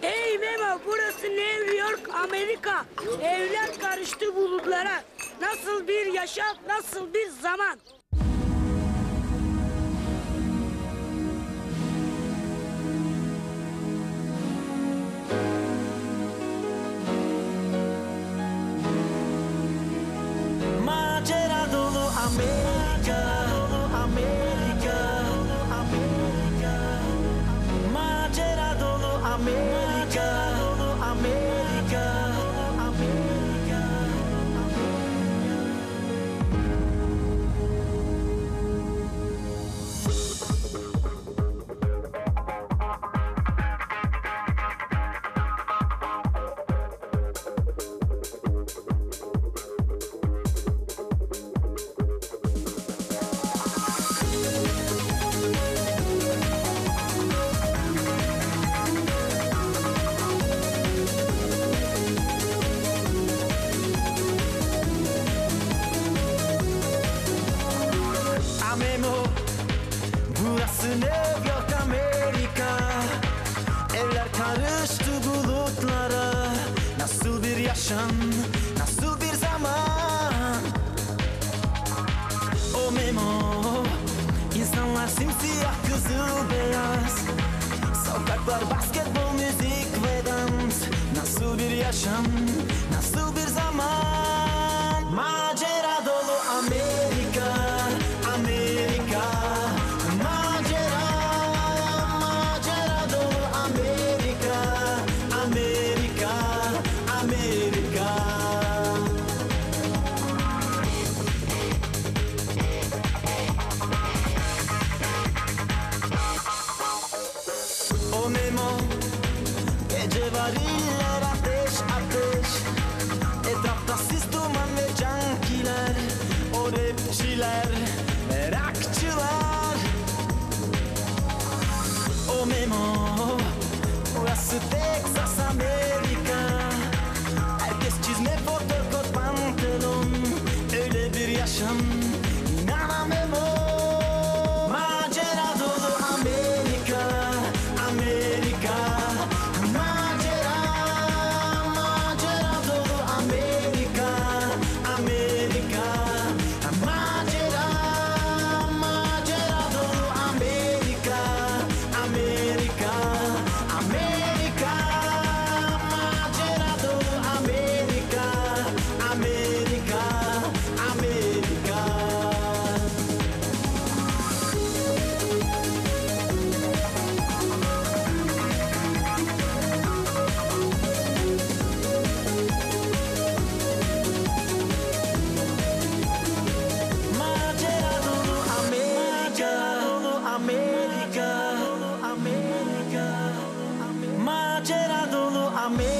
Hey Memo burası New York Amerika. Evler karıştı bulutlara. Nasıl bir yaşam nasıl bir zaman. America. Simsiyah kızıl beyaz. Sokaklar basketbol müzik ve dans. Nasıl bir yaşam not in love I